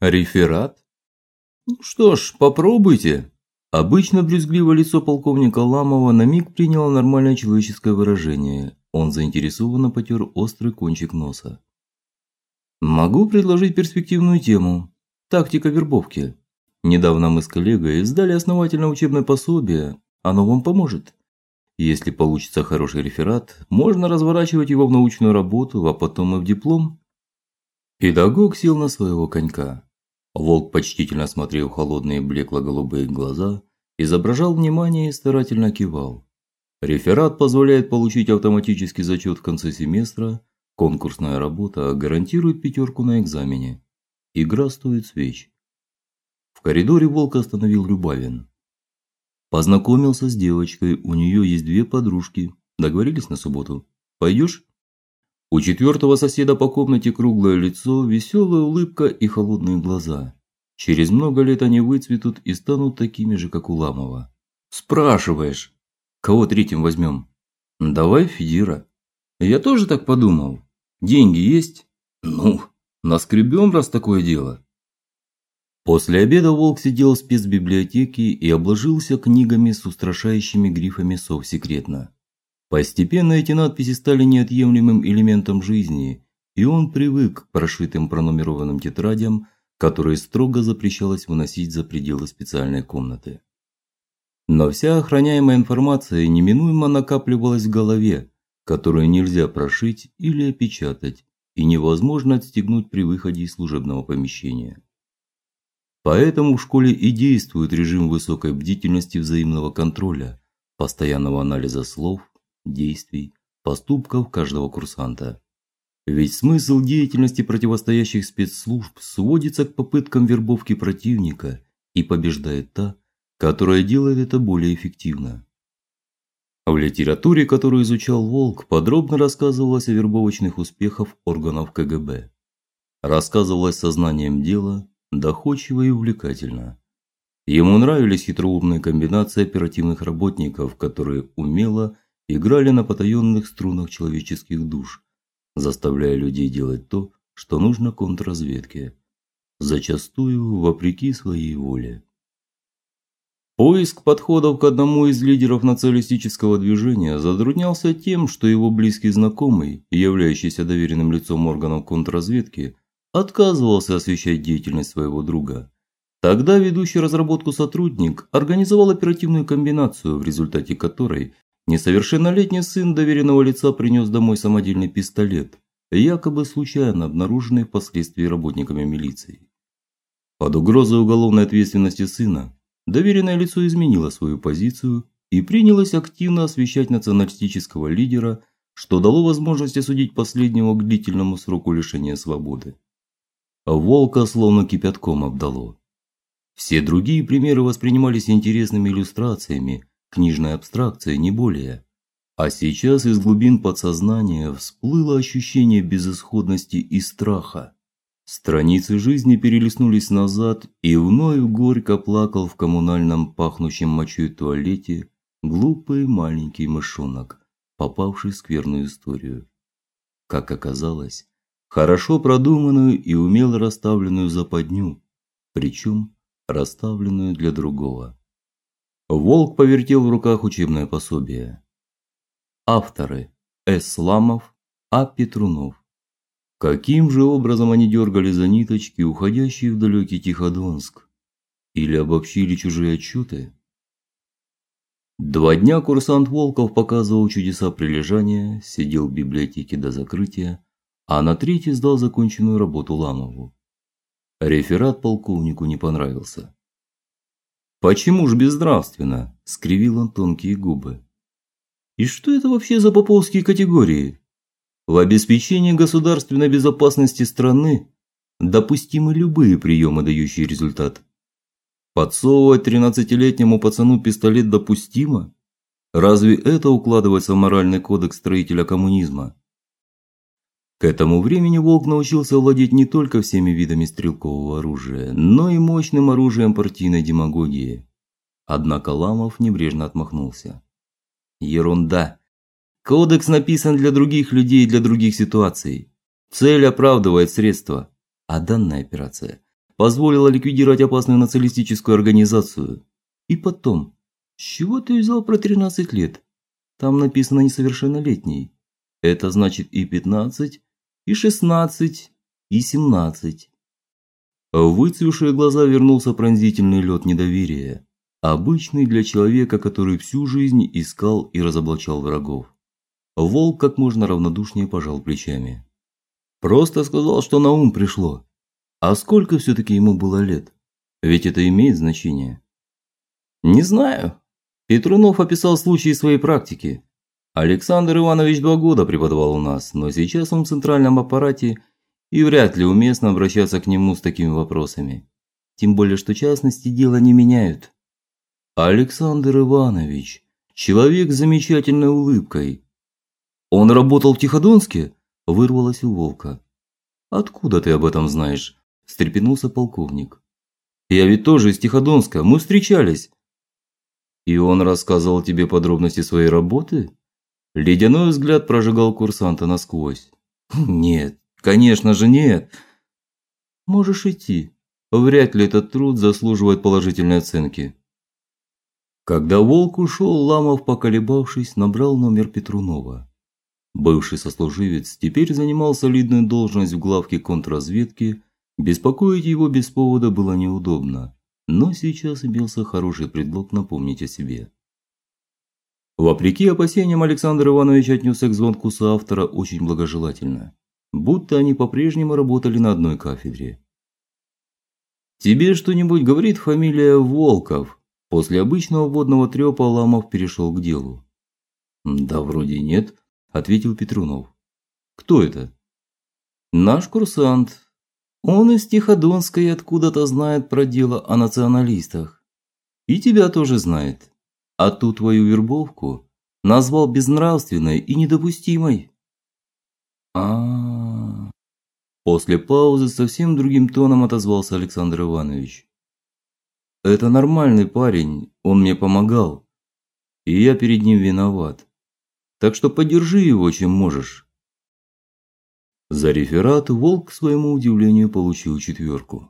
Реферат? Ну что ж, попробуйте. Обычно брезгливое лицо полковника Ламова на миг приняло нормальное человеческое выражение. Он заинтересованно потер острый кончик носа. Могу предложить перспективную тему тактика вербовки. Недавно мы с коллегой издали основательное учебное пособие, оно вам поможет. Если получится хороший реферат, можно разворачивать его в научную работу, а потом и в диплом. Педагог сел на своего конька. Волк почтительно смотрел в холодные блекло-голубые глаза, изображал внимание и старательно кивал. Реферат позволяет получить автоматический зачет в конце семестра, конкурсная работа гарантирует пятерку на экзамене. Игра стоит свеч. В коридоре Волк остановил Любавин. Познакомился с девочкой, у нее есть две подружки. Договорились на субботу. Пойдешь? У четвертого соседа по комнате круглое лицо, веселая улыбка и холодные глаза. Через много лет они выцветут и станут такими же, как у Ламова. Спрашиваешь, кого третьим возьмем?» Давай Федира. Я тоже так подумал. Деньги есть? Ну, наскребем, раз такое дело. После обеда Волк сидел в спецбиблиотеке и обложился книгами с устрашающими грифами сов секретно. Постепенно эти надписи стали неотъемлемым элементом жизни, и он привык к прошитым пронумерованным тетрадям, которые строго запрещалось выносить за пределы специальной комнаты. Но вся охраняемая информация неминуемо накапливалась в голове, которую нельзя прошить или опечатать, и невозможно отстегнуть при выходе из служебного помещения. Поэтому в школе и действует режим высокой бдительности взаимного контроля, постоянного анализа слов, действий, поступков каждого курсанта. Ведь смысл деятельности противостоящих спецслужб сводится к попыткам вербовки противника, и побеждает та, которая делает это более эффективно. В литературе, которую изучал Волк, подробно рассказывалось о вербовочных успехах органов КГБ. Рассказывалось сознанием дела, доходчиво и увлекательно. Ему нравились хитроумные комбинации оперативных работников, которые умело играли на потаенных струнах человеческих душ, заставляя людей делать то, что нужно контрразведке, зачастую вопреки своей воле. Поиск подходов к одному из лидеров националистического движения затруднялся тем, что его близкий знакомый, являющийся доверенным лицом органов контрразведки, отказывался освещать деятельность своего друга. Тогда ведущий разработку сотрудник организовал оперативную комбинацию, в результате которой несовершеннолетний сын доверенного лица принес домой самодельный пистолет, якобы случайно обнаруженный впоследствии работниками милиции. Под угрозой уголовной ответственности сына доверенное лицо изменило свою позицию и принялось активно освещать националистического лидера, что дало возможность осудить последнего к длительному сроку лишения свободы. Волка словно кипятком обдало. Все другие примеры воспринимались интересными иллюстрациями, книжной абстракцией не более. А сейчас из глубин подсознания всплыло ощущение безысходности и страха. Страницы жизни перелистнулись назад, и вновь горько плакал в коммунальном пахнущем мочой туалете глупый маленький мышонок, попавший в скверную историю. Как оказалось, хорошо продуманную и умело расставленную западню, причем расставленную для другого. Волк повертел в руках учебное пособие. Авторы: С. Ламов, А. Петрунов. Каким же образом они дергали за ниточки, уходящие в далекий Тиходонск, или обобщили чужие отчеты? Два дня курсант Волков показывал чудеса прилежания, сидел в библиотеке до закрытия, а на третий сдал законченную работу Ламову. Реферат полковнику не понравился. Почему ж безнравственно? скривил он тонкие губы. И что это вообще за поповские категории? В обеспечении государственной безопасности страны допустимы любые приемы, дающие результат. Подсовывать тринадцатилетнему пацану пистолет допустимо? Разве это укладывается в моральный кодекс строителя коммунизма? К этому времени Волк научился владеть не только всеми видами стрелкового оружия, но и мощным оружием партийной демагогии. Однако Ламов небрежно отмахнулся. Ерунда. Кодекс написан для других людей и для других ситуаций. Цель оправдывает средства, а данная операция позволила ликвидировать опасную националистическую организацию. И потом, с чего ты взял про 13 лет? Там написано несовершеннолетний. Это значит и 15, и 16, и 17. В выцвевшие глаза вернулся пронзительный лед недоверия, обычный для человека, который всю жизнь искал и разоблачал врагов. Волк как можно равнодушнее пожал плечами. Просто сказал, что на ум пришло. А сколько все таки ему было лет? Ведь это имеет значение. Не знаю. Петрунов описал случаи своей практики. Александр Иванович два года преподавал у нас, но сейчас он в центральном аппарате, и вряд ли уместно обращаться к нему с такими вопросами. Тем более, что частности дела не меняют. Александр Иванович, человек с замечательной улыбкой. Он работал в Тиходонске? вырвалось у Волка. Откуда ты об этом знаешь? встрепенулся полковник. Я ведь тоже из Тиходонска, мы встречались. И он рассказывал тебе подробности своей работы? Ледяной взгляд прожигал курсанта насквозь. Нет, конечно же, нет. Можешь идти. Вряд ли этот труд заслуживает положительной оценки. Когда Волк ушел, Ламов, поколебавшись, набрал номер Петрунова. Бывший сослуживец теперь занимал солидную должность в главке контрразведки, беспокоить его без повода было неудобно, но сейчас имелся хороший предлог напомнить о себе. Вопреки опасениям Александр Иванович отнесся к звонку соавтора очень благожелательно, будто они по-прежнему работали на одной кафедре. Тебе что-нибудь говорит фамилия Волков? После обычного водного трёпа Ламов перешел к делу. Да вроде нет, ответил Петрунов. Кто это? Наш курсант. Он из Тиходонска и откуда-то знает про дело о националистах. И тебя тоже знает. А ту твою вербовку назвал безнравственной и недопустимой. А, -а, -а. После паузы совсем другим тоном отозвался Александр Иванович. Это нормальный парень, он мне помогал, и я перед ним виноват. Так что поддержи его, чем можешь. За реферат Волк к своему удивлению получил четверку.